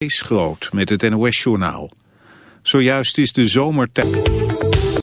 is groot met het NOS-journaal. Zojuist is de zomertijd.